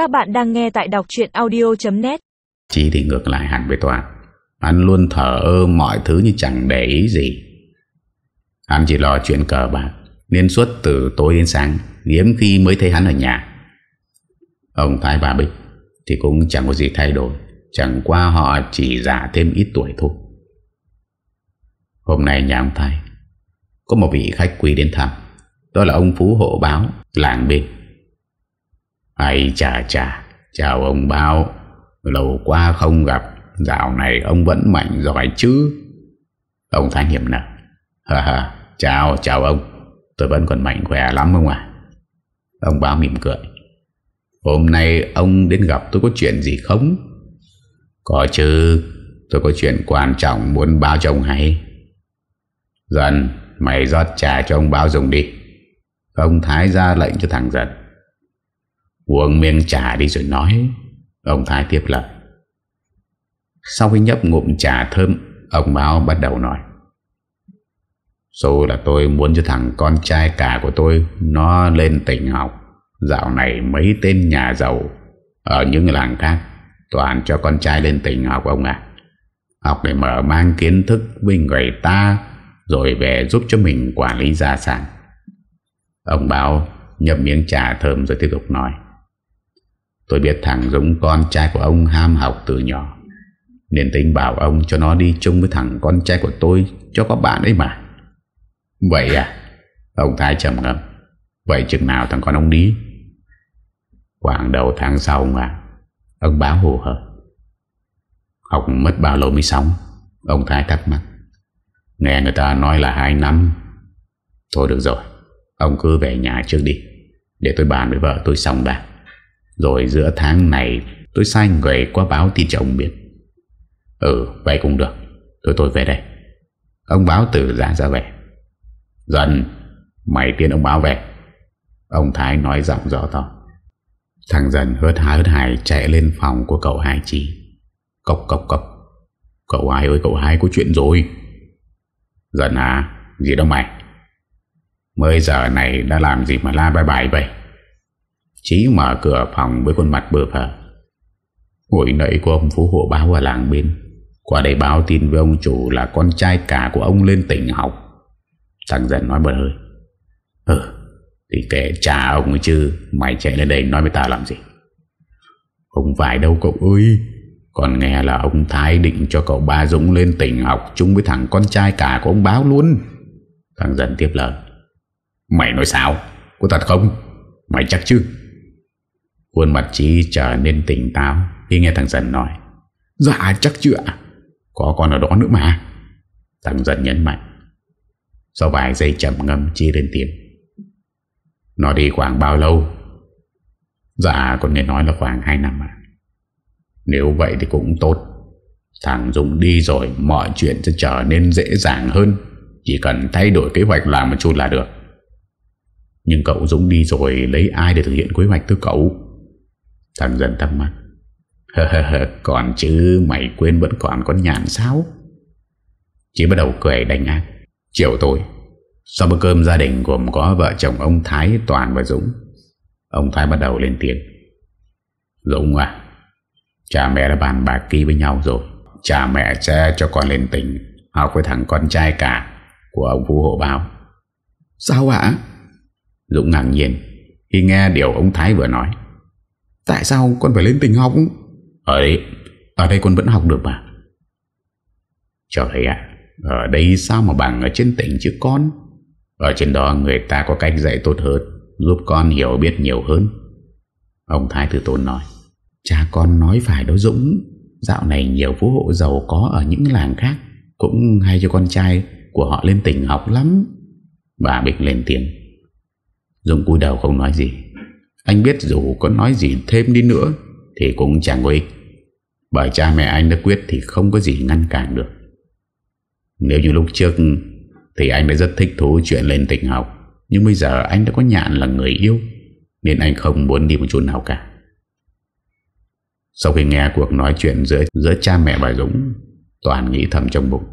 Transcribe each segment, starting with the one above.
Các bạn đang nghe tại đọc chuyện audio.net Chí thì ngược lại hẳn với Toàn. Hắn luôn thở ơ mọi thứ như chẳng để ý gì. Hắn chỉ lo chuyện cờ bạc Nên suốt từ tối đến sáng, Hiếm khi mới thấy hắn ở nhà. Ông Thái bà Bích Thì cũng chẳng có gì thay đổi, Chẳng qua họ chỉ già thêm ít tuổi thôi. Hôm nay nhà ông Thái, Có một vị khách quý đến thăm, Đó là ông Phú Hộ Báo, Làng Bình hay chà chà, Chào ông bao. Lâu qua không gặp, Dạo này ông vẫn mạnh giỏi chứ. Ông Thái hiểm nở Hà hà Chào chào ông. Tôi vẫn còn mạnh khỏe lắm không ạ à. Ông bao mỉm cười. Hôm nay ông đến gặp tôi có chuyện gì không? Có chứ, Tôi có chuyện quan trọng muốn báo cho ông hay. Dần Mày rót trà cho ông bao dùng đi. Ông Thái ra lệnh cho thằng Dần Uống miếng trà đi rồi nói. Ông Thái tiếp lời. Sau khi nhấp ngụm trà thơm, Ông báo bắt đầu nói. Dù là tôi muốn cho thằng con trai cả của tôi Nó lên tỉnh học, Dạo này mấy tên nhà giàu Ở những làng khác Toàn cho con trai lên tỉnh học ông à. Học để mở mang kiến thức với người ta, Rồi về giúp cho mình quản lý gia sản. Ông báo nhấp miếng trà thơm rồi tiếp tục nói. Tôi biết thằng Dũng con trai của ông ham học từ nhỏ, Nên tính bảo ông cho nó đi chung với thằng con trai của tôi Cho có bạn ấy mà. Vậy à? Ông Thái trầm ngâm. Vậy chừng nào thằng con ông đi? Khoảng đầu tháng sau mà, Ông báo hồ hở Học mất bao lâu mới sống Ông Thái thắc mắc. Nghe người ta nói là 2 năm. Thôi được rồi, Ông cứ về nhà trước đi, Để tôi bàn với vợ tôi xong đã. Rồi giữa tháng này, Tôi sai người qua báo tin cho ông biết. Ừ vậy cũng được. Thôi tôi về đây. Ông báo từ ra ra về. Dần Mày tiên ông báo về. Ông Thái nói giọng rõ to. Thằng dần hớt há hớt hải chạy lên phòng của cậu hai chi. Cốc cốc cốc. Cậu hai ơi, cậu hai có chuyện rồi. Dần à Gì đâu mày? Mới giờ này đã làm gì mà la bye bye vậy? Chí mở cửa phòng với khuôn mặt bờ phở Hồi nãy của ông Phú Hộ báo ở làng bên. Qua đây báo tin với ông chủ là con trai cả của ông lên tỉnh học. Thằng dần nói bật hơi. Ừ Thì kể cha ông ấy chứ, Mày chạy lên đây nói với ta làm gì? Không phải đâu cậu ơi. Còn nghe là ông Thái định cho cậu ba Dũng lên tỉnh học chung với thằng con trai cả của ông báo luôn. Thằng dần tiếp lời. Mày nói sao? Có thật không? Mày chắc chứ? Khuôn mặt trí trở nên tỉnh táo Khi nghe thằng dần nói. Dạ chắc chưa ạ. Có con ở đó nữa mà. Thằng dần nhấn mạnh. Sau vài giây chậm ngâm chi lên tiếng. Nó đi khoảng bao lâu? Dạ con nghe nói là khoảng 2 năm mà Nếu vậy thì cũng tốt. Thằng Dũng đi rồi Mọi chuyện sẽ trở nên dễ dàng hơn. Chỉ cần thay đổi kế hoạch làm một chút là được. Nhưng cậu Dũng đi rồi Lấy ai để thực hiện kế hoạch từ cậu Thằng dần thắc mắc. Còn chứ Mày quên vẫn còn con nhàn sao Chỉ bắt đầu cười đánh ác. Chiều tối Sau bữa cơm gia đình gồm có vợ chồng ông Thái, Toàn và Dũng Ông Thái bắt đầu lên tiếng. Dũng à Cha mẹ đã bàn bạc ký với nhau rồi. Cha mẹ sẽ cho con lên tỉnh Học với thằng con trai cả Của ông Phú Hộ Báo. Sao ạ? Dũng ngạc nhiên Khi nghe điều ông Thái vừa nói Tại sao con phải lên tỉnh học? Ở đây Ở đây con vẫn học được mà. Trời ạ, Ở đây sao mà bằng ở trên tỉnh chứ con? Ở trên đó người ta có cách dạy tốt hơn, Giúp con hiểu biết nhiều hơn. Ông Thái Tử Tôn nói, Cha con nói phải đó Dũng, Dạo này nhiều phú hộ giàu có Ở những làng khác Cũng hay cho con trai của họ lên tỉnh học lắm. Bà Bích lên tiếng, Dũng cúi đầu không nói gì. Anh biết dù có nói gì thêm đi nữa Thì cũng chẳng có ích. Bởi cha mẹ anh đã quyết Thì không có gì ngăn cản được. Nếu như lúc trước Thì anh đã rất thích thú chuyện lên tỉnh học Nhưng bây giờ anh đã có nhạn là người yêu Nên anh không muốn đi một chút nào cả. Sau khi nghe cuộc nói chuyện giữa, giữa cha mẹ bà Dũng Toàn nghĩ thầm trong bụng.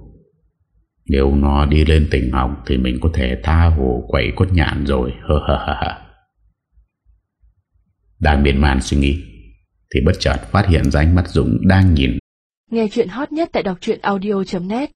Nếu nó đi lên tỉnh học Thì mình có thể tha hồ quậy cốt nhạn rồi Hơ hơ hơ đang miền màn suy nghĩ, Thì bất chợt phát hiện ra ánh mắt Dũng đang nhìn. Nghe chuyện hot nhất tại đọc audio.net